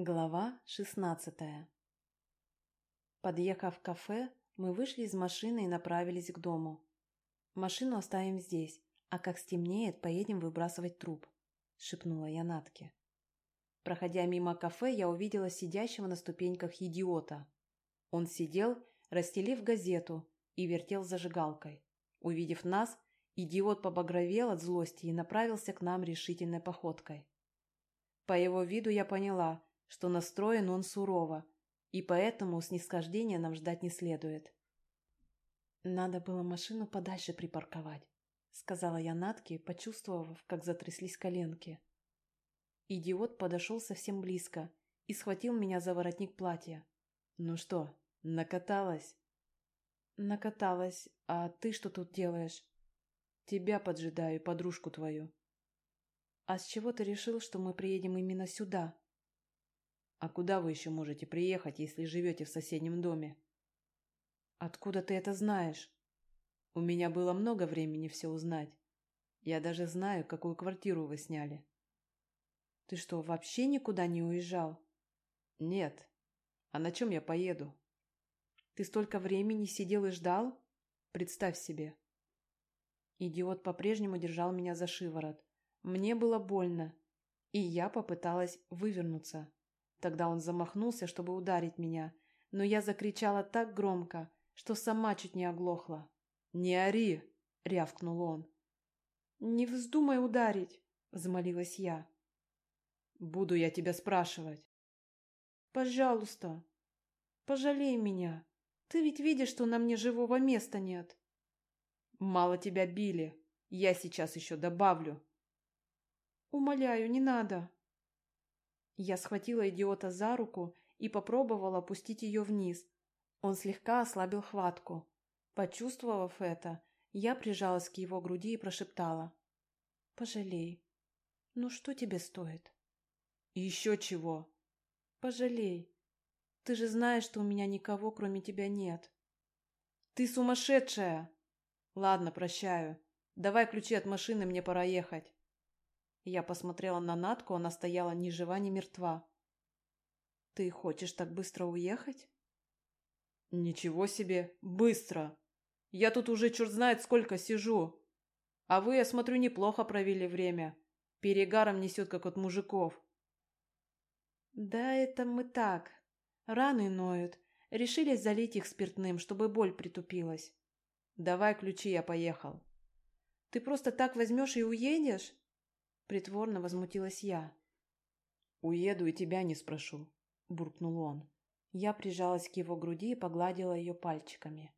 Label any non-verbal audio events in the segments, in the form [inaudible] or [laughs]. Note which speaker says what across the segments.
Speaker 1: Глава шестнадцатая Подъехав в кафе, мы вышли из машины и направились к дому. «Машину оставим здесь, а как стемнеет, поедем выбрасывать труп», — шепнула я Натке. Проходя мимо кафе, я увидела сидящего на ступеньках идиота. Он сидел, расстелив газету, и вертел зажигалкой. Увидев нас, идиот побагровел от злости и направился к нам решительной походкой. По его виду я поняла, что настроен он сурово, и поэтому снисхождения нам ждать не следует. «Надо было машину подальше припарковать», — сказала я Натке, почувствовав, как затряслись коленки. Идиот подошел совсем близко и схватил меня за воротник платья. «Ну что, накаталась?» «Накаталась. А ты что тут делаешь?» «Тебя поджидаю, подружку твою». «А с чего ты решил, что мы приедем именно сюда?» А куда вы еще можете приехать, если живете в соседнем доме? Откуда ты это знаешь? У меня было много времени все узнать. Я даже знаю, какую квартиру вы сняли. Ты что, вообще никуда не уезжал? Нет. А на чем я поеду? Ты столько времени сидел и ждал? Представь себе. Идиот по-прежнему держал меня за шиворот. Мне было больно, и я попыталась вывернуться. Тогда он замахнулся, чтобы ударить меня, но я закричала так громко, что сама чуть не оглохла. «Не ори!» — рявкнул он. «Не вздумай ударить!» — взмолилась я. «Буду я тебя спрашивать». «Пожалуйста, пожалей меня. Ты ведь видишь, что на мне живого места нет». «Мало тебя били. Я сейчас еще добавлю». «Умоляю, не надо», я схватила идиота за руку и попробовала опустить ее вниз. Он слегка ослабил хватку. Почувствовав это, я прижалась к его груди и прошептала. «Пожалей. Ну что тебе стоит?» «Еще чего?» «Пожалей. Ты же знаешь, что у меня никого, кроме тебя, нет». «Ты сумасшедшая!» «Ладно, прощаю. Давай ключи от машины, мне пора ехать». Я посмотрела на Натку, она стояла ни жива, ни мертва. «Ты хочешь так быстро уехать?» «Ничего себе! Быстро! Я тут уже черт знает сколько сижу. А вы, я смотрю, неплохо провели время. Перегаром несет, как от мужиков». «Да это мы так. Раны ноют. Решили залить их спиртным, чтобы боль притупилась. Давай ключи, я поехал». «Ты просто так возьмешь и уедешь?» Притворно возмутилась я. «Уеду и тебя не спрошу», — буркнул он. Я прижалась к его груди и погладила ее пальчиками.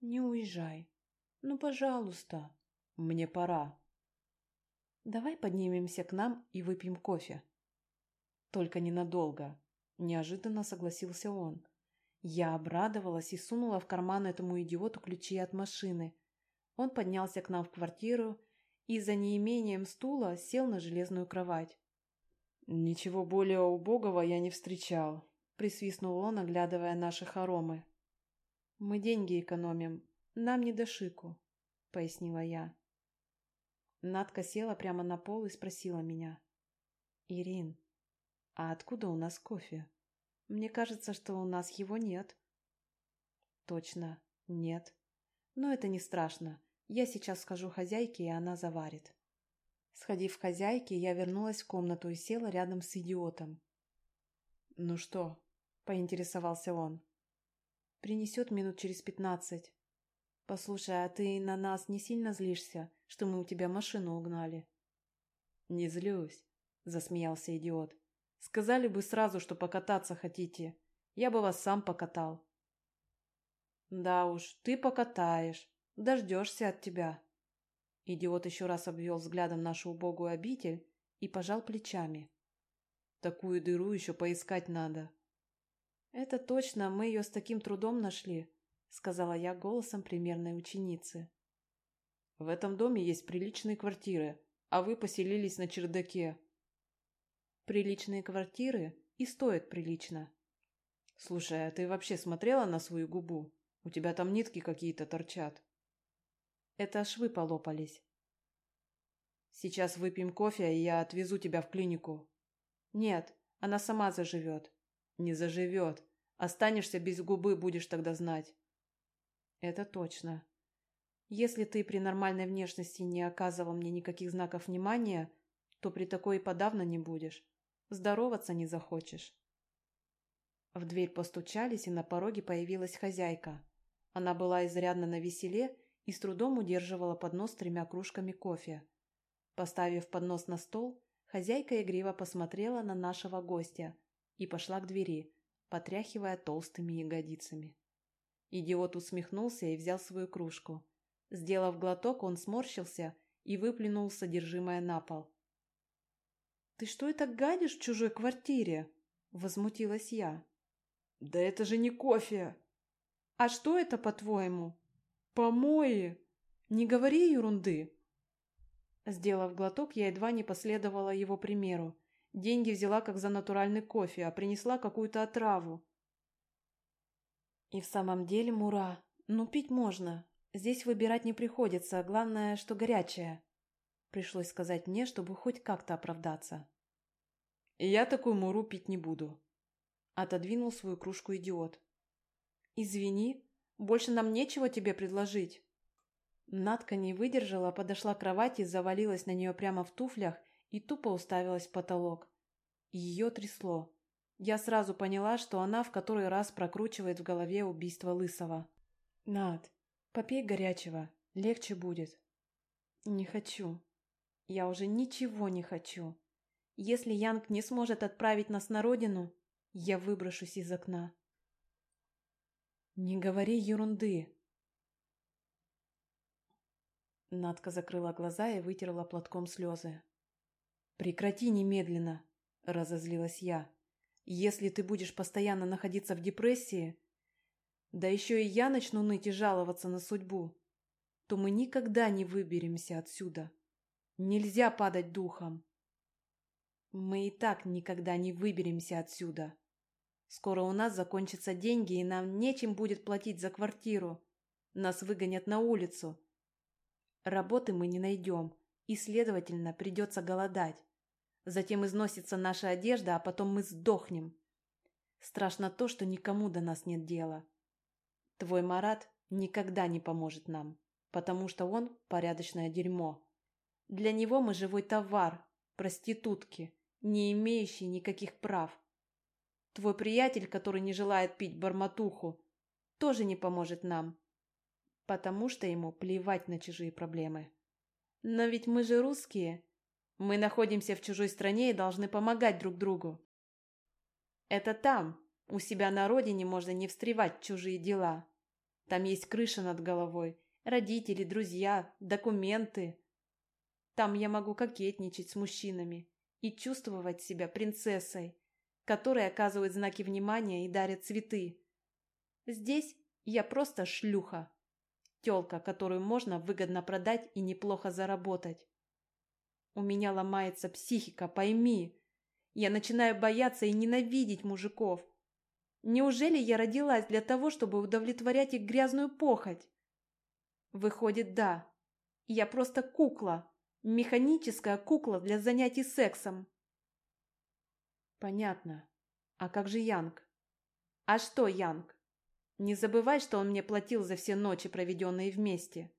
Speaker 1: «Не уезжай. Ну, пожалуйста. Мне пора». «Давай поднимемся к нам и выпьем кофе». «Только ненадолго», — неожиданно согласился он. Я обрадовалась и сунула в карман этому идиоту ключи от машины. Он поднялся к нам в квартиру и за неимением стула сел на железную кровать. «Ничего более убогого я не встречал», — присвистнул он, оглядывая наши хоромы. «Мы деньги экономим, нам не до шику», — пояснила я. Надка села прямо на пол и спросила меня. «Ирин, а откуда у нас кофе? Мне кажется, что у нас его нет». «Точно, нет. Но это не страшно. Я сейчас схожу хозяйке, и она заварит. Сходив к хозяйке, я вернулась в комнату и села рядом с идиотом. «Ну что?» – поинтересовался он. «Принесет минут через пятнадцать. Послушай, а ты на нас не сильно злишься, что мы у тебя машину угнали?» «Не злюсь», – засмеялся идиот. «Сказали бы сразу, что покататься хотите. Я бы вас сам покатал». «Да уж, ты покатаешь», Дождешься от тебя. Идиот еще раз обвел взглядом нашу убогую обитель и пожал плечами. Такую дыру еще поискать надо. Это точно, мы ее с таким трудом нашли, сказала я голосом примерной ученицы. В этом доме есть приличные квартиры, а вы поселились на чердаке. Приличные квартиры и стоят прилично. Слушай, а ты вообще смотрела на свою губу? У тебя там нитки какие-то торчат. Это швы полопались. Сейчас выпьем кофе, и я отвезу тебя в клинику. Нет, Она сама заживет. Не заживет. Останешься без губы, будешь тогда знать. Это точно. Если ты при нормальной внешности не оказывал мне никаких знаков внимания, то при такой и подавно не будешь. Здороваться не захочешь. В дверь постучались, и на пороге появилась хозяйка. Она была изрядно на веселе и с трудом удерживала поднос с тремя кружками кофе. Поставив поднос на стол, хозяйка игриво посмотрела на нашего гостя и пошла к двери, потряхивая толстыми ягодицами. Идиот усмехнулся и взял свою кружку. Сделав глоток, он сморщился и выплюнул содержимое на пол. «Ты что это гадишь в чужой квартире?» – возмутилась я. «Да это же не кофе!» «А что это, по-твоему?» «Помои!» «Не говори ерунды!» Сделав глоток, я едва не последовала его примеру. Деньги взяла как за натуральный кофе, а принесла какую-то отраву. И в самом деле, Мура, ну пить можно. Здесь выбирать не приходится, главное, что горячее. Пришлось сказать мне, чтобы хоть как-то оправдаться. И я такую Муру пить не буду. Отодвинул свою кружку идиот. Извини, больше нам нечего тебе предложить. Надка не выдержала, подошла к кровати, завалилась на нее прямо в туфлях и тупо уставилась в потолок. Ее трясло. Я сразу поняла, что она в который раз прокручивает в голове убийство Лысого. «Над, попей горячего, легче будет». «Не хочу. Я уже ничего не хочу. Если Янг не сможет отправить нас на родину, я выброшусь из окна». «Не говори ерунды», Надка закрыла глаза и вытерла платком слезы. «Прекрати немедленно!» – разозлилась я. «Если ты будешь постоянно находиться в депрессии, да еще и я начну ныть и жаловаться на судьбу, то мы никогда не выберемся отсюда. Нельзя падать духом. Мы и так никогда не выберемся отсюда. Скоро у нас закончатся деньги, и нам нечем будет платить за квартиру. Нас выгонят на улицу, Работы мы не найдем, и, следовательно, придется голодать. Затем износится наша одежда, а потом мы сдохнем. Страшно то, что никому до нас нет дела. Твой Марат никогда не поможет нам, потому что он порядочное дерьмо. Для него мы живой товар, проститутки, не имеющие никаких прав. Твой приятель, который не желает пить барматуху, тоже не поможет нам потому что ему плевать на чужие проблемы. Но ведь мы же русские. Мы находимся в чужой стране и должны помогать друг другу. Это там, у себя на родине можно не встревать в чужие дела. Там есть крыша над головой, родители, друзья, документы. Там я могу кокетничать с мужчинами и чувствовать себя принцессой, которой оказывают знаки внимания и дарят цветы. Здесь я просто шлюха. Тёлка, которую можно выгодно продать и неплохо заработать. У меня ломается психика, пойми. Я начинаю бояться и ненавидеть мужиков. Неужели я родилась для того, чтобы удовлетворять их грязную похоть? Выходит, да. Я просто кукла. Механическая кукла для занятий сексом. Понятно. А как же Янг? А что Янг? Не забывай, что он мне платил за все ночи, проведенные вместе.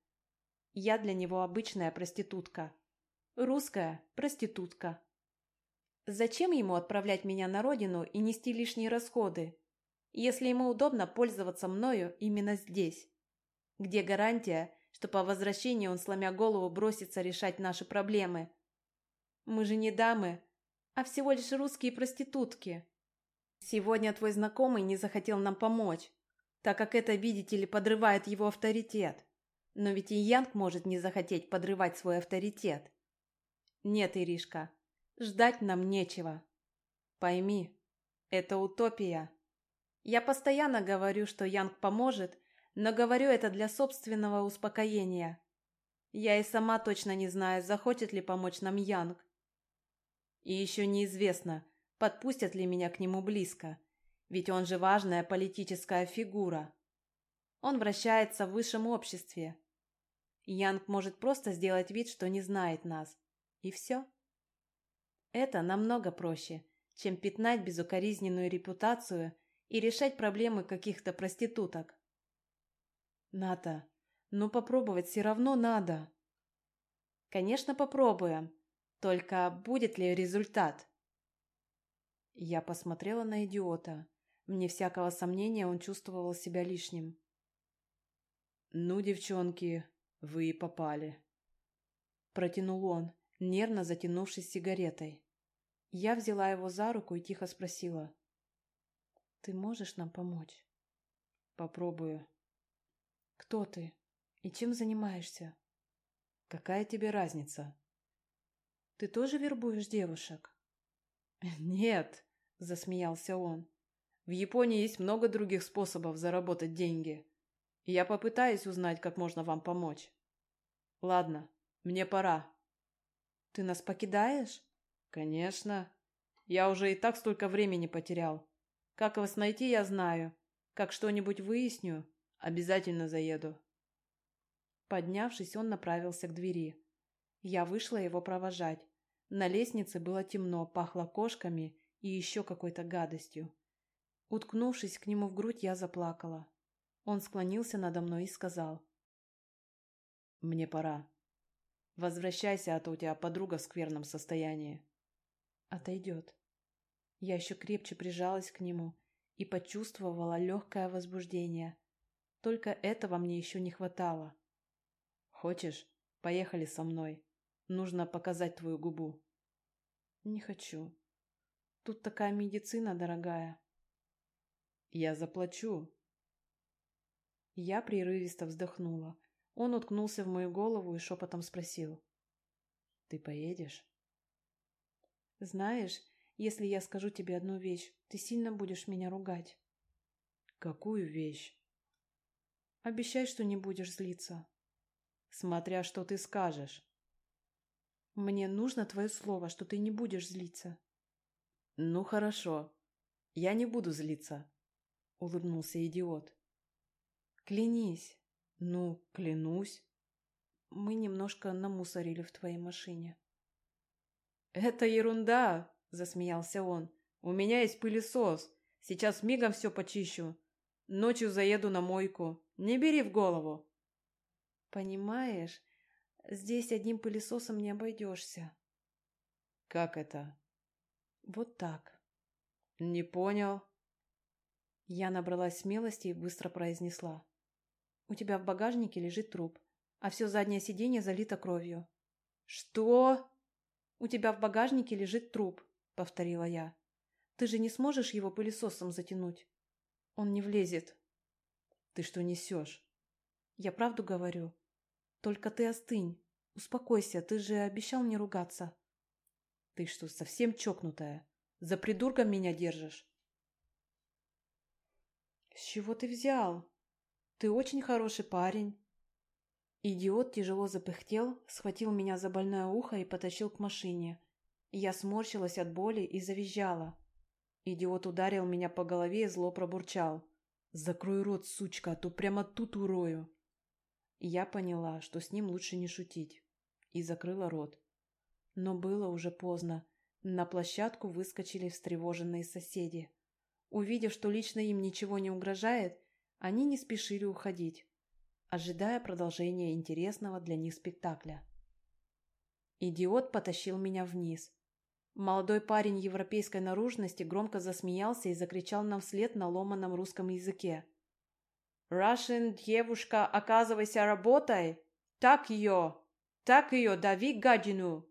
Speaker 1: Я для него обычная проститутка. Русская проститутка. Зачем ему отправлять меня на родину и нести лишние расходы, если ему удобно пользоваться мною именно здесь? Где гарантия, что по возвращении он, сломя голову, бросится решать наши проблемы? Мы же не дамы, а всего лишь русские проститутки. Сегодня твой знакомый не захотел нам помочь так как это, видите ли, подрывает его авторитет. Но ведь и Янг может не захотеть подрывать свой авторитет. Нет, Иришка, ждать нам нечего. Пойми, это утопия. Я постоянно говорю, что Янг поможет, но говорю это для собственного успокоения. Я и сама точно не знаю, захочет ли помочь нам Янг. И еще неизвестно, подпустят ли меня к нему близко. Ведь он же важная политическая фигура. Он вращается в высшем обществе. Янг может просто сделать вид, что не знает нас. И все. Это намного проще, чем пятнать безукоризненную репутацию и решать проблемы каких-то проституток. Ната, ну попробовать все равно надо. Конечно, попробуем. Только будет ли результат? Я посмотрела на идиота. Мне всякого сомнения он чувствовал себя лишним. «Ну, девчонки, вы попали», — протянул он, нервно затянувшись сигаретой. Я взяла его за руку и тихо спросила. «Ты можешь нам помочь?» «Попробую». «Кто ты? И чем занимаешься?» «Какая тебе разница?» «Ты тоже вербуешь девушек?» [laughs] «Нет», — засмеялся он. «В Японии есть много других способов заработать деньги. Я попытаюсь узнать, как можно вам помочь. Ладно, мне пора». «Ты нас покидаешь?» «Конечно. Я уже и так столько времени потерял. Как вас найти, я знаю. Как что-нибудь выясню, обязательно заеду». Поднявшись, он направился к двери. Я вышла его провожать. На лестнице было темно, пахло кошками и еще какой-то гадостью. Уткнувшись к нему в грудь, я заплакала. Он склонился надо мной и сказал. «Мне пора. Возвращайся, а то у тебя подруга в скверном состоянии». «Отойдет». Я еще крепче прижалась к нему и почувствовала легкое возбуждение. Только этого мне еще не хватало. «Хочешь, поехали со мной?» Нужно показать твою губу. Не хочу. Тут такая медицина дорогая. Я заплачу. Я прерывисто вздохнула. Он уткнулся в мою голову и шепотом спросил. Ты поедешь? Знаешь, если я скажу тебе одну вещь, ты сильно будешь меня ругать. Какую вещь? Обещай, что не будешь злиться. Смотря что ты скажешь. Мне нужно твое слово, что ты не будешь злиться. Ну хорошо. Я не буду злиться, улыбнулся идиот. Клянись. Ну, клянусь. Мы немножко намусорили в твоей машине. Это ерунда, засмеялся он. У меня есть пылесос. Сейчас мигом все почищу. Ночью заеду на мойку. Не бери в голову. Понимаешь, Здесь одним пылесосом не обойдешься. Как это? Вот так. Не понял. Я набралась смелости и быстро произнесла. У тебя в багажнике лежит труп, а все заднее сиденье залито кровью. Что? У тебя в багажнике лежит труп, повторила я. Ты же не сможешь его пылесосом затянуть. Он не влезет. Ты что несешь? Я правду говорю. Только ты остынь. Успокойся, ты же обещал не ругаться. Ты что, совсем чокнутая? За придурком меня держишь? С чего ты взял? Ты очень хороший парень. Идиот тяжело запыхтел, схватил меня за больное ухо и потащил к машине. Я сморщилась от боли и завизжала. Идиот ударил меня по голове и зло пробурчал. «Закрой рот, сучка, а то прямо тут урою!» Я поняла, что с ним лучше не шутить, и закрыла рот. Но было уже поздно. На площадку выскочили встревоженные соседи. Увидев, что лично им ничего не угрожает, они не спешили уходить, ожидая продолжения интересного для них спектакля. Идиот потащил меня вниз. Молодой парень европейской наружности громко засмеялся и закричал нам вслед на ломаном русском языке – Russian девушка, оказывайся, работай! Так ее! Так ее, дави гадину!»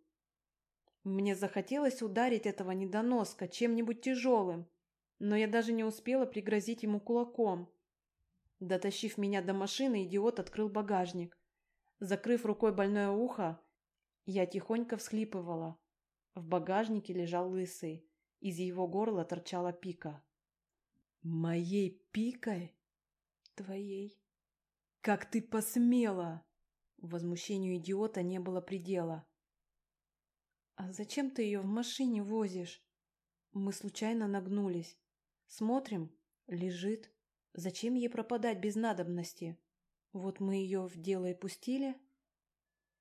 Speaker 1: Мне захотелось ударить этого недоноска чем-нибудь тяжелым, но я даже не успела пригрозить ему кулаком. Дотащив меня до машины, идиот открыл багажник. Закрыв рукой больное ухо, я тихонько всхлипывала. В багажнике лежал лысый. Из его горла торчала пика. «Моей пикой?» Твоей. Как ты посмела? Возмущению идиота не было предела. А зачем ты ее в машине возишь? Мы случайно нагнулись. Смотрим, лежит. Зачем ей пропадать без надобности? Вот мы ее в дело и пустили.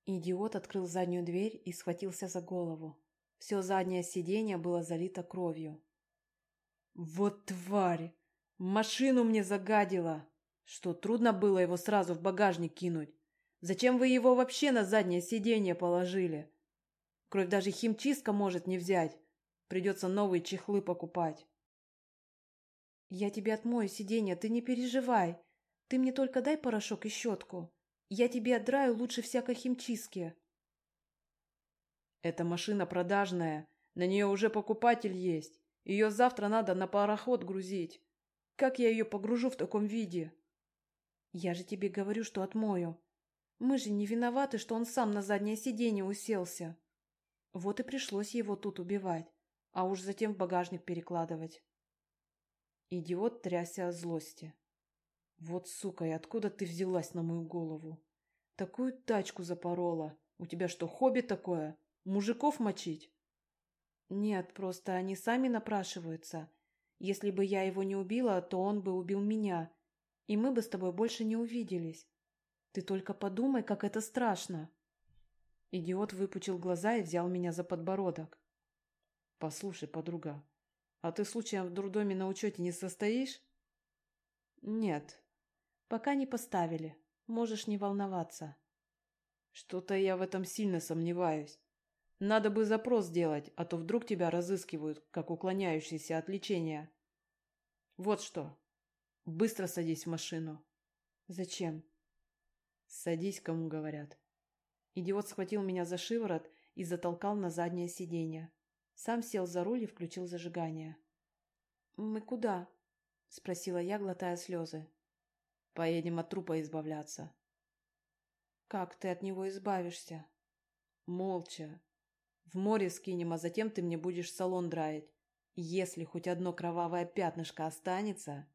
Speaker 1: Идиот открыл заднюю дверь и схватился за голову. Все заднее сиденье было залито кровью. «Вот тварь! Машину мне загадила! Что, трудно было его сразу в багажник кинуть? Зачем вы его вообще на заднее сиденье положили? Кровь даже химчистка может не взять. Придется новые чехлы покупать». «Я тебе отмою сиденье, ты не переживай. Ты мне только дай порошок и щетку. Я тебе отдраю лучше всякой химчистки».
Speaker 2: «Эта машина продажная. На нее уже покупатель есть. Ее завтра надо на пароход грузить. Как я ее погружу в таком виде?»
Speaker 1: «Я же тебе говорю, что отмою. Мы же не виноваты, что он сам на заднее сиденье уселся. Вот и пришлось его тут убивать, а уж затем в багажник перекладывать». Идиот трясся от злости. «Вот, сука, и откуда ты взялась на мою голову? Такую тачку запорола. У тебя что, хобби такое? Мужиков мочить?» «Нет, просто они сами напрашиваются. Если бы я его не убила, то он бы убил меня, и мы бы с тобой больше не увиделись. Ты только подумай, как это страшно!» Идиот выпучил глаза и взял меня за подбородок.
Speaker 2: «Послушай, подруга, а ты случаем в дурдоме на учете не состоишь?
Speaker 1: Нет. Пока не поставили. Можешь не волноваться.
Speaker 2: Что-то я в этом сильно сомневаюсь. Надо бы запрос сделать, а то вдруг тебя разыскивают, как уклоняющийся от лечения. Вот что. Быстро садись в машину.
Speaker 1: Зачем?
Speaker 2: Садись, кому говорят.
Speaker 1: Идиот схватил меня за шиворот и затолкал на заднее сиденье. Сам сел за руль и включил зажигание. «Мы куда?» — спросила я, глотая слезы.
Speaker 2: «Поедем от трупа избавляться».
Speaker 1: «Как ты от него избавишься?»
Speaker 2: «Молча. В море скинем, а затем ты мне будешь салон драить. Если хоть одно кровавое пятнышко останется,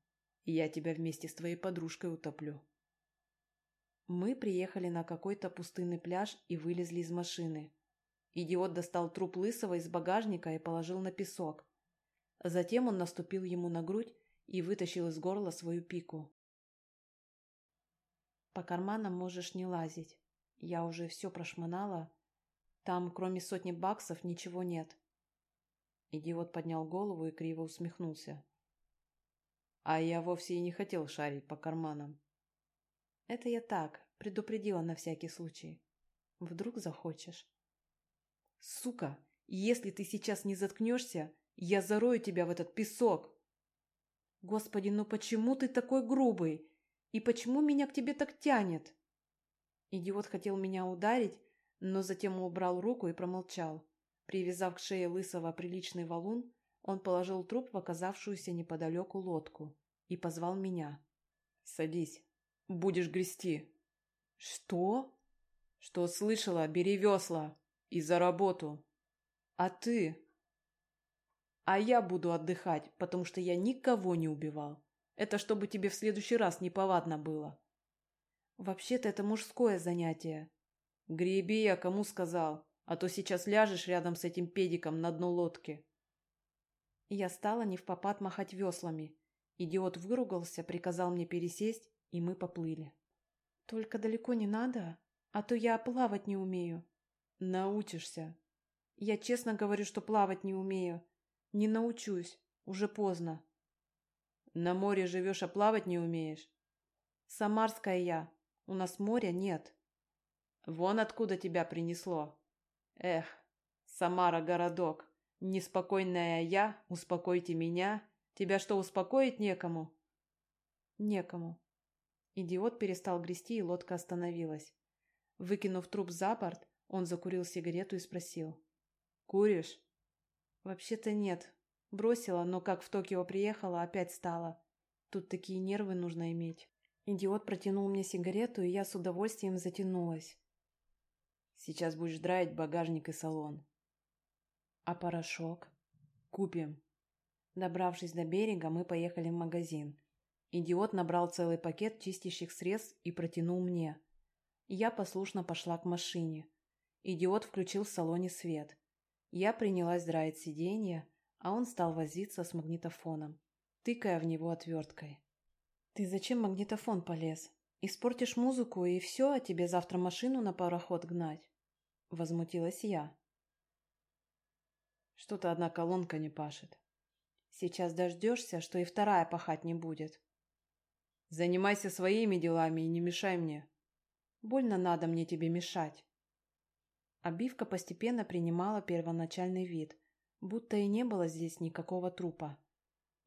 Speaker 2: я тебя вместе с твоей подружкой утоплю».
Speaker 1: Мы приехали на какой-то пустынный пляж и вылезли из машины. Идиот достал труп Лысого из багажника и положил на песок. Затем он наступил ему на грудь и вытащил из горла свою пику. «По карманам можешь не лазить. Я уже все прошмонала. Там, кроме сотни баксов, ничего нет». Идиот поднял голову и криво усмехнулся.
Speaker 2: «А я вовсе и не хотел шарить по карманам».
Speaker 1: «Это я так, предупредила на всякий случай. Вдруг захочешь».
Speaker 2: Сука, если ты сейчас не заткнешься, я зарою тебя в этот песок.
Speaker 1: Господи, ну почему ты такой грубый? И почему меня к тебе так тянет? Идиот хотел меня ударить, но затем убрал руку и промолчал. Привязав к шее лысого приличный валун, он положил труп в оказавшуюся неподалеку лодку и позвал меня.
Speaker 2: «Садись. Будешь грести».
Speaker 1: «Что?»
Speaker 2: «Что слышала? Бери весла!» и за работу.
Speaker 1: А ты?
Speaker 2: А я буду отдыхать, потому что я никого не убивал. Это чтобы тебе в следующий раз неповадно было.
Speaker 1: Вообще-то это мужское занятие.
Speaker 2: Греби я кому сказал, а то сейчас ляжешь рядом с этим педиком на дно лодки.
Speaker 1: Я стала не в попад махать веслами. Идиот выругался, приказал мне пересесть, и мы поплыли. Только далеко не надо, а то я плавать не умею.
Speaker 2: Научишься.
Speaker 1: Я честно говорю, что плавать не умею. Не научусь. Уже поздно.
Speaker 2: На море живешь, а плавать не умеешь?
Speaker 1: Самарская я. У нас моря нет.
Speaker 2: Вон откуда тебя принесло. Эх, Самара городок. Неспокойная я, успокойте меня. Тебя что, успокоить некому?
Speaker 1: Некому. Идиот перестал грести, и лодка остановилась. Выкинув труп за борт, он закурил сигарету и спросил.
Speaker 2: «Куришь?»
Speaker 1: «Вообще-то нет. Бросила, но как в Токио приехала, опять стала. Тут такие нервы нужно иметь». Идиот протянул мне сигарету, и я с удовольствием затянулась.
Speaker 2: «Сейчас будешь драить багажник и салон».
Speaker 1: «А порошок?»
Speaker 2: «Купим».
Speaker 1: Добравшись до берега, мы поехали в магазин. Идиот набрал целый пакет чистящих средств и протянул мне. Я послушно пошла к машине. Идиот включил в салоне свет. Я принялась драить сиденье, а он стал возиться с магнитофоном, тыкая в него отверткой. «Ты зачем магнитофон полез? Испортишь музыку, и все, а тебе завтра машину на пароход гнать?» Возмутилась я.
Speaker 2: Что-то одна колонка не пашет.
Speaker 1: Сейчас дождешься, что и вторая пахать не будет.
Speaker 2: Занимайся своими делами и не мешай мне.
Speaker 1: Больно надо мне тебе мешать. Обивка постепенно принимала первоначальный вид, будто и не было здесь никакого трупа.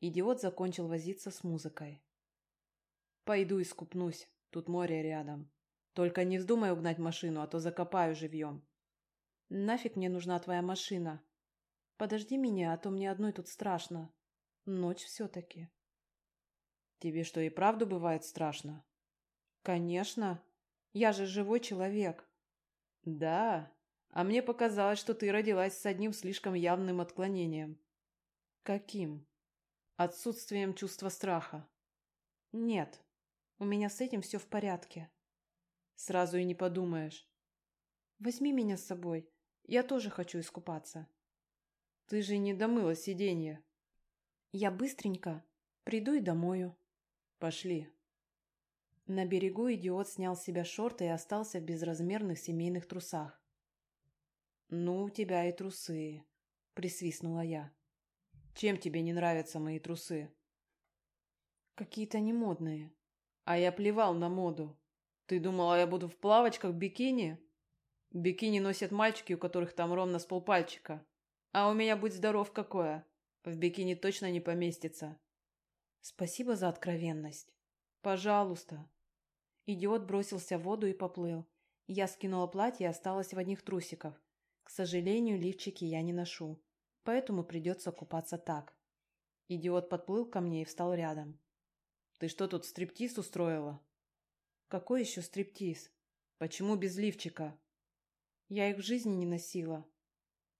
Speaker 1: Идиот закончил возиться с музыкой.
Speaker 2: Пойду искупнусь, тут море рядом. Только не вздумай угнать машину, а то закопаю живьем.
Speaker 1: Нафиг мне нужна твоя машина? Подожди меня, а то мне одной тут страшно. Ночь все-таки.
Speaker 2: Тебе что, и правду бывает страшно?
Speaker 1: Конечно. Я же живой человек.
Speaker 2: Да, а мне показалось, что ты родилась с одним слишком явным отклонением.
Speaker 1: Каким?
Speaker 2: Отсутствием чувства страха.
Speaker 1: Нет, у меня с этим все в порядке.
Speaker 2: Сразу и не подумаешь.
Speaker 1: Возьми меня с собой. Я тоже хочу искупаться.
Speaker 2: Ты же не домыла сиденье.
Speaker 1: Я быстренько приду и домою.
Speaker 2: Пошли.
Speaker 1: На берегу идиот снял с себя шорты и остался в безразмерных семейных трусах.
Speaker 2: «Ну, у тебя и трусы», — присвистнула я. «Чем тебе не нравятся мои трусы?»
Speaker 1: «Какие-то немодные».
Speaker 2: «А я плевал на моду. Ты думала, я буду в плавочках в бикини?» «Бикини носят мальчики, у которых там ровно с полпальчика. А у меня, будь здоров, какое. В бикини точно не поместится».
Speaker 1: «Спасибо за откровенность».
Speaker 2: «Пожалуйста».
Speaker 1: Идиот бросился в воду и поплыл. Я скинула платье и осталась в одних трусиках. К сожалению, лифчики я не ношу, поэтому придется купаться так. Идиот подплыл ко мне и встал рядом.
Speaker 2: «Ты что тут, стриптиз устроила?»
Speaker 1: «Какой еще стриптиз?
Speaker 2: Почему без лифчика?»
Speaker 1: «Я их в жизни не носила».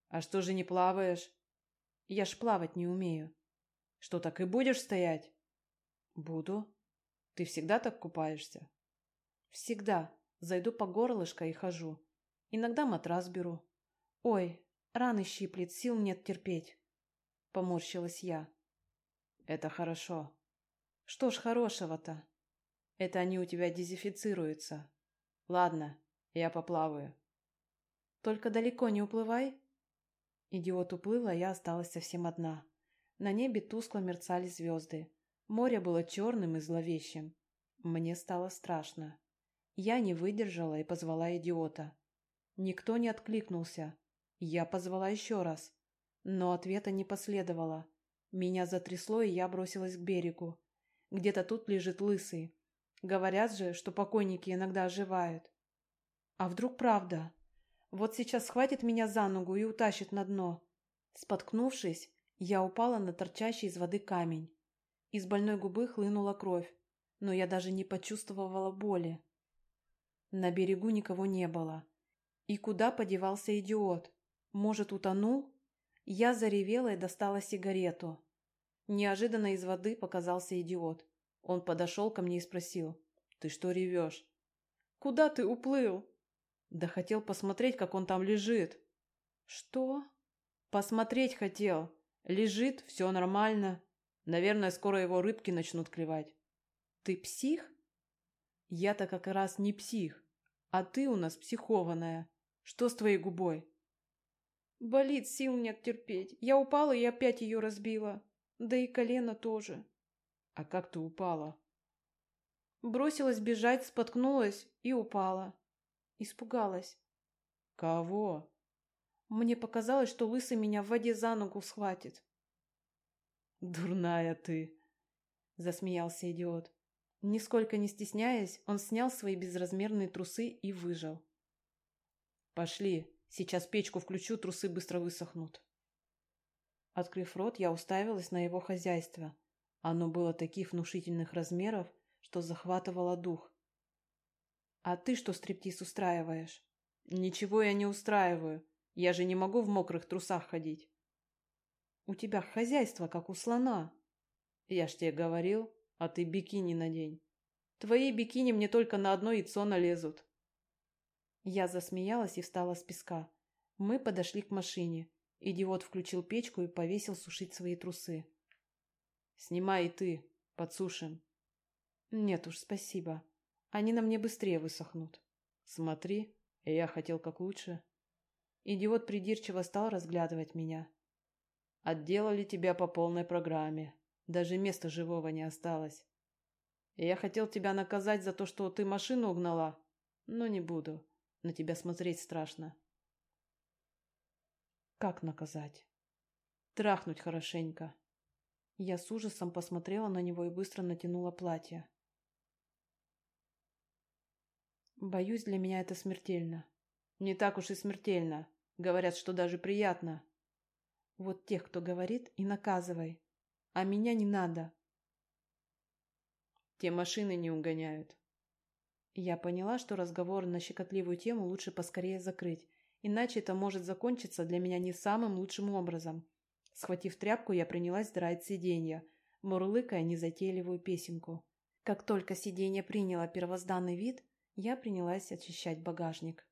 Speaker 2: «А что же не плаваешь?»
Speaker 1: «Я ж плавать не умею».
Speaker 2: «Что, так и будешь стоять?»
Speaker 1: «Буду».
Speaker 2: «Ты всегда так купаешься?»
Speaker 1: «Всегда. Зайду по горлышко и хожу. Иногда матрас беру. «Ой, раны щиплет, сил нет терпеть», — поморщилась я.
Speaker 2: «Это хорошо».
Speaker 1: «Что ж хорошего-то?»
Speaker 2: «Это они у тебя дезинфицируются. Ладно, я поплаваю».
Speaker 1: «Только далеко не уплывай». Идиот уплыл, а я осталась совсем одна. На небе тускло мерцали звезды. Море было черным и зловещим. Мне стало страшно. Я не выдержала и позвала идиота. Никто не откликнулся. Я позвала еще раз, но ответа не последовало. Меня затрясло, и я бросилась к берегу. Где-то тут лежит лысый. Говорят же, что покойники иногда оживают. А вдруг правда? Вот сейчас схватит меня за ногу и утащит на дно. Споткнувшись, я упала на торчащий из воды камень. Из больной губы хлынула кровь, но я даже не почувствовала боли. На берегу никого не было. И куда подевался идиот? Может, утонул? Я заревела и достала сигарету. Неожиданно из воды показался идиот. Он подошел ко мне и спросил. «Ты что ревешь?» «Куда ты уплыл?» «Да хотел посмотреть, как он там лежит». «Что?» «Посмотреть хотел. Лежит, все нормально. Наверное, скоро его рыбки начнут клевать». «Ты псих?» «Я-то как раз не псих. А ты у нас психованная. Что с твоей губой?» Болит, сил нет терпеть. Я упала и опять ее разбила. Да и колено тоже.
Speaker 2: А как ты упала?
Speaker 1: Бросилась бежать, споткнулась и упала. Испугалась.
Speaker 2: Кого?
Speaker 1: Мне показалось, что лысый меня в воде за ногу схватит.
Speaker 2: Дурная ты, засмеялся идиот.
Speaker 1: Нисколько не стесняясь, он снял свои безразмерные трусы и выжал.
Speaker 2: Пошли, Сейчас печку включу, трусы быстро высохнут.
Speaker 1: Открыв рот, я уставилась на его хозяйство. Оно было таких внушительных размеров, что захватывало дух. «А ты что стриптиз устраиваешь?»
Speaker 2: «Ничего я не устраиваю. Я же не могу в мокрых трусах ходить».
Speaker 1: «У тебя хозяйство, как у слона».
Speaker 2: «Я ж тебе говорил, а ты бикини надень. Твои бикини мне только на одно яйцо налезут».
Speaker 1: Я засмеялась и встала с песка. Мы подошли к машине. Идиот включил печку и повесил сушить свои трусы.
Speaker 2: «Снимай и ты, подсушим».
Speaker 1: «Нет уж, спасибо. Они на мне быстрее высохнут».
Speaker 2: «Смотри, я хотел как лучше».
Speaker 1: Идиот придирчиво стал разглядывать меня.
Speaker 2: Отделали тебя по полной программе. Даже места живого не осталось. Я хотел тебя наказать за то, что ты машину угнала, но не буду. На тебя смотреть страшно.
Speaker 1: Как наказать?
Speaker 2: Трахнуть хорошенько.
Speaker 1: Я с ужасом посмотрела на него и быстро натянула платье. Боюсь, для меня это смертельно.
Speaker 2: Не так уж и смертельно. Говорят, что даже приятно.
Speaker 1: Вот тех, кто говорит, и наказывай. А меня не надо.
Speaker 2: Те машины не угоняют.
Speaker 1: Я поняла, что разговор на щекотливую тему лучше поскорее закрыть, иначе это может закончиться для меня не самым лучшим образом. Схватив тряпку, я принялась драть сиденье, мурлыкая незатейливую песенку. Как только сиденье приняло первозданный вид, я принялась очищать багажник.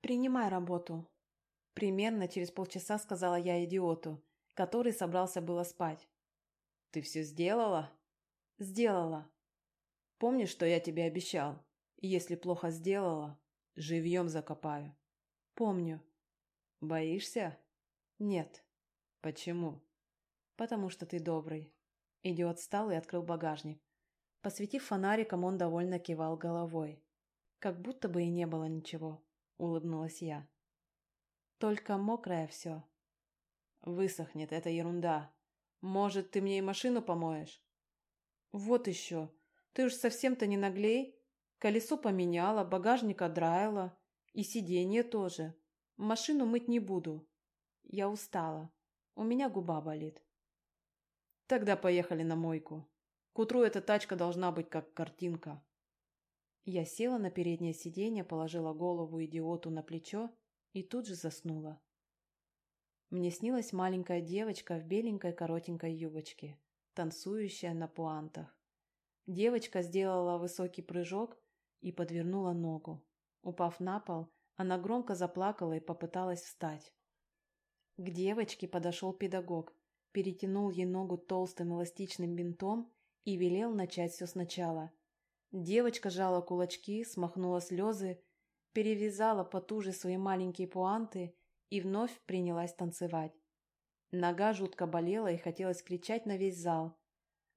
Speaker 1: «Принимай работу», Примерно через полчаса сказала я идиоту, который собрался было спать.
Speaker 2: «Ты все сделала?»
Speaker 1: «Сделала.
Speaker 2: Помнишь, что я тебе обещал? Если плохо сделала, живьем закопаю».
Speaker 1: «Помню».
Speaker 2: «Боишься?»
Speaker 1: «Нет».
Speaker 2: «Почему?»
Speaker 1: «Потому что ты добрый». Идиот встал и открыл багажник. Посветив фонариком, он довольно кивал головой. «Как будто бы и не было ничего», — улыбнулась я. Только мокрое все.
Speaker 2: Высохнет, это ерунда. Может, ты мне и машину помоешь?
Speaker 1: Вот еще. Ты уж совсем-то не наглей. Колесо поменяла, багажник отдраила. И сиденье тоже. Машину мыть не буду. Я устала. У меня губа болит.
Speaker 2: Тогда поехали на мойку. К утру эта тачка должна быть как картинка.
Speaker 1: Я села на переднее сиденье, положила голову идиоту на плечо и тут же заснула. Мне снилась маленькая девочка в беленькой коротенькой юбочке, танцующая на пуантах. Девочка сделала высокий прыжок и подвернула ногу. Упав на пол, она громко заплакала и попыталась встать. К девочке подошел педагог, перетянул ей ногу толстым эластичным бинтом и велел начать все сначала. Девочка жала кулачки, смахнула слезы перевязала потуже свои маленькие пуанты и вновь принялась танцевать. Нога жутко болела и хотелось кричать на весь зал.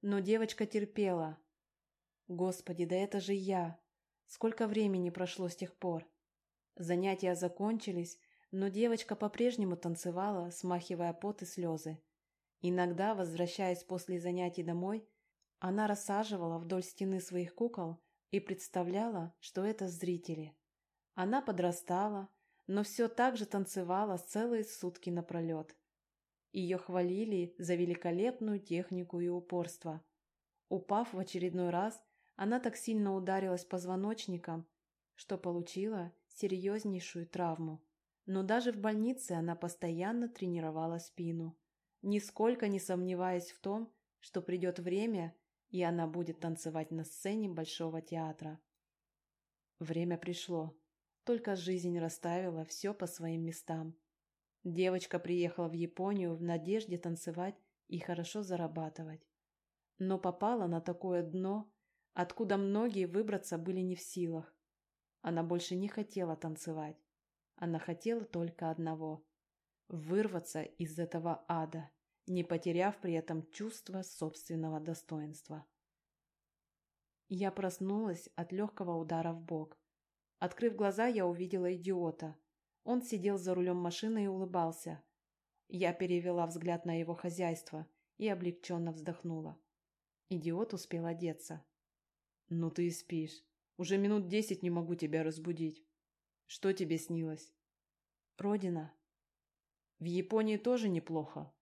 Speaker 1: Но девочка терпела. Господи, да это же я! Сколько времени прошло с тех пор? Занятия закончились, но девочка по-прежнему танцевала, смахивая пот и слезы. Иногда, возвращаясь после занятий домой, она рассаживала вдоль стены своих кукол и представляла, что это зрители. Она подрастала, но все так же танцевала целые сутки напролет. Ее хвалили за великолепную технику и упорство. Упав в очередной раз, она так сильно ударилась позвоночником, что получила серьезнейшую травму. Но даже в больнице она постоянно тренировала спину, нисколько не сомневаясь в том, что придет время, и она будет танцевать на сцене Большого театра. Время пришло. Только жизнь расставила все по своим местам. Девочка приехала в Японию в надежде танцевать и хорошо зарабатывать. Но попала на такое дно, откуда многие выбраться были не в силах. Она больше не хотела танцевать. Она хотела только одного – вырваться из этого ада, не потеряв при этом чувство собственного достоинства. Я проснулась от легкого удара в бок. Открыв глаза, я увидела идиота. Он сидел за рулем машины и улыбался. Я перевела взгляд на его хозяйство и облегченно вздохнула. Идиот успел одеться.
Speaker 2: «Ну ты и спишь. Уже минут десять не могу тебя разбудить. Что тебе снилось?»
Speaker 1: «Родина».
Speaker 2: «В Японии тоже неплохо?»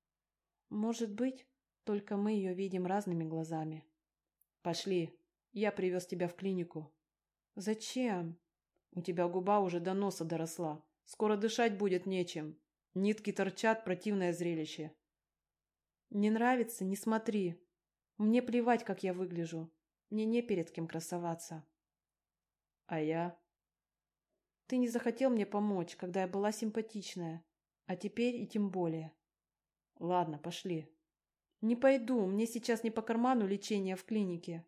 Speaker 1: «Может быть, только мы ее видим разными глазами».
Speaker 2: «Пошли, я привез тебя в клинику».
Speaker 1: «Зачем?»
Speaker 2: У тебя губа уже до носа доросла. Скоро дышать будет нечем. Нитки торчат, противное зрелище.
Speaker 1: Не нравится, не смотри. Мне плевать, как я выгляжу. Мне не перед кем красоваться.
Speaker 2: А я?
Speaker 1: Ты не захотел мне помочь, когда я была симпатичная. А теперь и тем более.
Speaker 2: Ладно, пошли.
Speaker 1: Не пойду, мне сейчас не по карману лечение в клинике.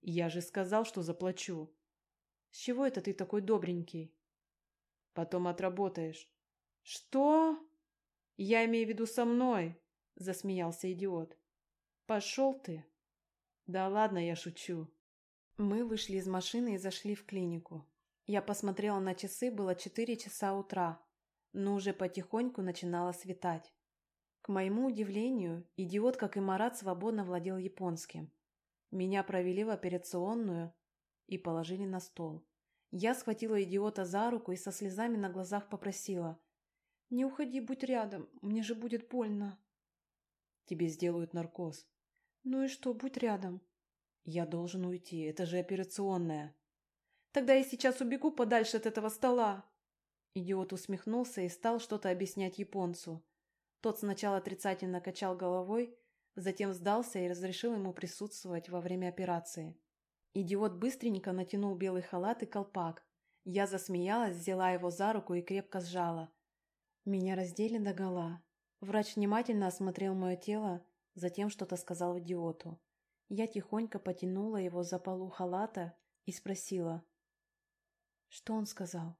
Speaker 2: Я же сказал, что заплачу.
Speaker 1: С чего это ты такой добренький?
Speaker 2: Потом отработаешь.
Speaker 1: Что? Я имею в виду со мной.
Speaker 2: — засмеялся идиот. «Пошел ты!» «Да ладно, я шучу».
Speaker 1: Мы вышли из машины и зашли в клинику. Я посмотрела на часы, было четыре часа утра, но уже потихоньку начинало светать. К моему удивлению, идиот, как и Марат, свободно владел японским. Меня провели в операционную и положили на стол. Я схватила идиота за руку и со слезами на глазах попросила. «Не уходи, будь рядом, мне же будет больно».
Speaker 2: «Тебе сделают наркоз».
Speaker 1: «Ну и что, будь рядом».
Speaker 2: «Я должен уйти, это же операционная».
Speaker 1: «Тогда я сейчас убегу подальше от этого стола». Идиот усмехнулся и стал что-то объяснять японцу. Тот сначала отрицательно качал головой, затем сдался и разрешил ему присутствовать во время операции. Идиот быстренько натянул белый халат и колпак. Я засмеялась, взяла его за руку и крепко сжала. Меня раздели догола. Врач внимательно осмотрел мое тело, затем что-то сказал идиоту. Я тихонько потянула его за полу халата и спросила. Что он сказал?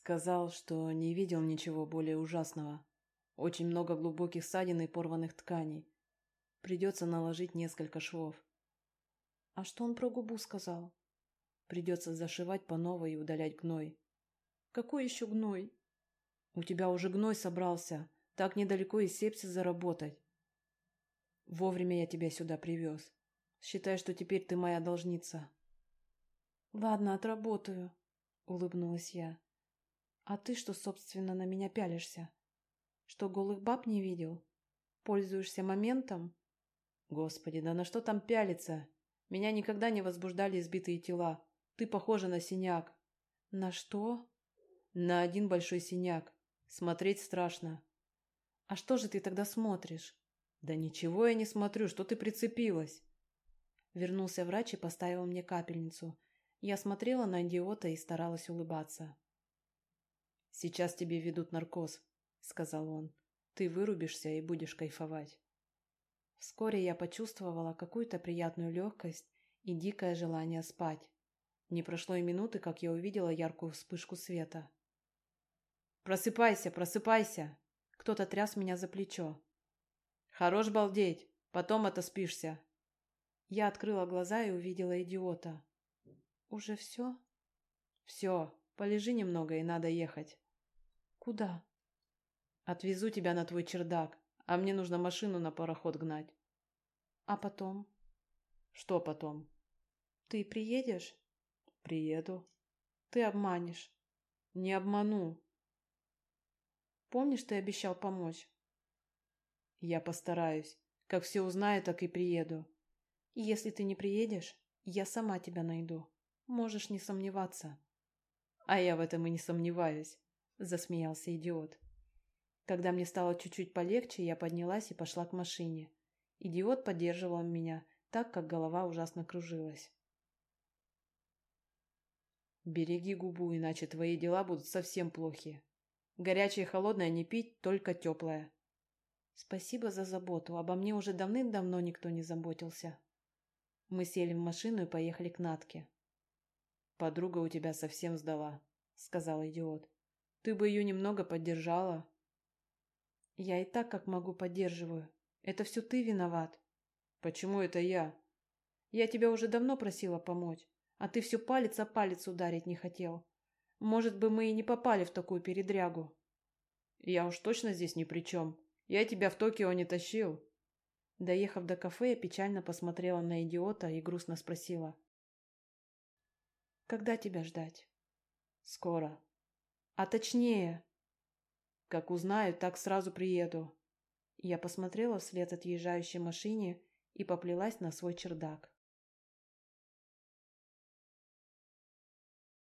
Speaker 2: Сказал, что не видел ничего более ужасного. Очень много глубоких ссадин и порванных тканей. Придется наложить несколько швов.
Speaker 1: А что он про губу сказал?
Speaker 2: Придется зашивать по новой и удалять гной.
Speaker 1: Какой еще гной?
Speaker 2: У тебя уже гной собрался. Так недалеко и сепсис заработать. Вовремя я тебя сюда привез. Считай, что теперь ты моя должница.
Speaker 1: Ладно, отработаю, улыбнулась я. А ты что, собственно, на меня пялишься? Что, голых баб не видел? Пользуешься моментом?
Speaker 2: Господи, да на что там пялиться? Меня никогда не возбуждали избитые тела. Ты похожа на синяк.
Speaker 1: На что?
Speaker 2: На один большой синяк. Смотреть страшно.
Speaker 1: А что же ты тогда смотришь?
Speaker 2: Да ничего я не смотрю, что ты прицепилась?
Speaker 1: Вернулся врач и поставил мне капельницу. Я смотрела на идиота и старалась улыбаться.
Speaker 2: «Сейчас тебе ведут наркоз», — сказал он. «Ты вырубишься и будешь кайфовать».
Speaker 1: Вскоре я почувствовала какую-то приятную легкость и дикое желание спать. Не прошло и минуты, как я увидела яркую вспышку света.
Speaker 2: «Просыпайся, просыпайся!»
Speaker 1: Кто-то тряс меня за плечо.
Speaker 2: «Хорош балдеть, потом отоспишься!»
Speaker 1: Я открыла глаза и увидела идиота. «Уже все?»
Speaker 2: «Все, полежи немного и надо ехать».
Speaker 1: «Куда?»
Speaker 2: «Отвезу тебя на твой чердак а мне нужно машину на пароход гнать.
Speaker 1: А потом?
Speaker 2: Что потом?
Speaker 1: Ты приедешь?
Speaker 2: Приеду.
Speaker 1: Ты обманешь.
Speaker 2: Не обману.
Speaker 1: Помнишь, ты обещал помочь?
Speaker 2: Я постараюсь. Как все узнаю, так и приеду.
Speaker 1: Если ты не приедешь, я сама тебя найду. Можешь не сомневаться.
Speaker 2: А я в этом и не сомневаюсь, засмеялся идиот.
Speaker 1: Когда мне стало чуть-чуть полегче, я поднялась и пошла к машине. Идиот поддерживал меня, так как голова ужасно кружилась.
Speaker 2: «Береги губу, иначе твои дела будут совсем плохи. Горячее и холодное не пить, только теплое».
Speaker 1: «Спасибо за заботу, обо мне уже давным-давно никто не заботился». Мы сели в машину и поехали к Натке.
Speaker 2: «Подруга у тебя совсем сдала», — сказал идиот. «Ты бы ее немного поддержала,
Speaker 1: я и так как могу поддерживаю. Это все ты виноват.
Speaker 2: Почему это я?
Speaker 1: Я тебя уже давно просила помочь, а ты все палец о палец ударить не хотел. Может бы мы и не попали в такую передрягу.
Speaker 2: Я уж точно здесь ни при чем. Я тебя в Токио не тащил.
Speaker 1: Доехав до кафе, я печально посмотрела на идиота и грустно спросила. Когда тебя ждать?
Speaker 2: Скоро.
Speaker 1: А точнее,
Speaker 2: как узнаю, так сразу приеду.
Speaker 1: Я посмотрела вслед отъезжающей машине и поплелась на свой чердак.